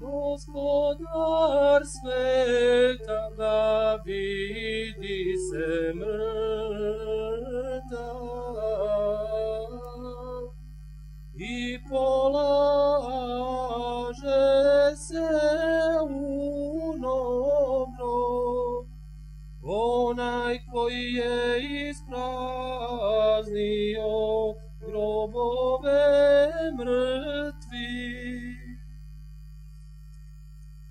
Gospodar sveta da vidi se mrtav i polaže se unovno onaj koji je ispraznio grobove mrtvih.